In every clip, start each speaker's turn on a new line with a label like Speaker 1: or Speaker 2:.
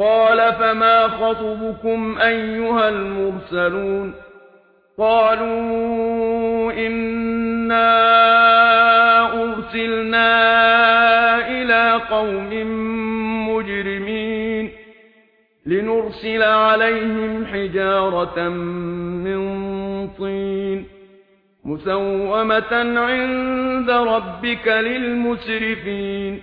Speaker 1: قال فما خطبكم أيها المرسلون قالوا إنا أرسلنا إلى قوم مجرمين لنرسل عليهم حجارة من طين مسومة عند ربك للمسرفين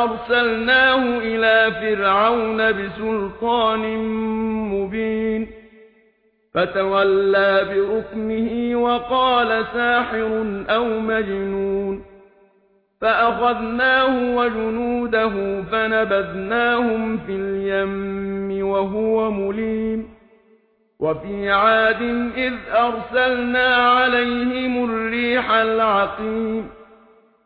Speaker 1: فأرسلناه إلى فرعون بسلطان مبين. فتولى بركمه وقال ساحر أو مجنون. فأخذناه وجنوده فنبذناهم في اليم وهو مليم. وفي عاد إذ أرسلنا عليهم الريح العقيم.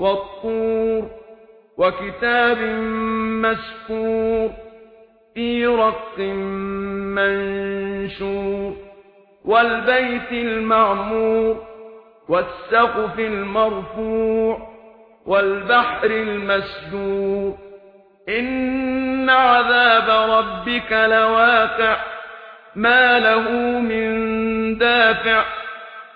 Speaker 1: والطور وكتاب مسكور في رق منشور والبيت المعمور والسقف المرفوع والبحر المسجور إن عذاب ربك لواقع ما له من دافع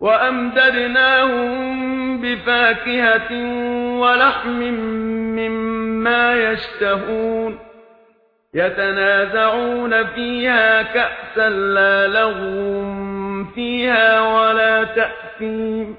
Speaker 1: وأمددناهم بفاكهة ولحم مما يشتهون يتنازعون فيها كأسا لا لغم فيها ولا تأثيم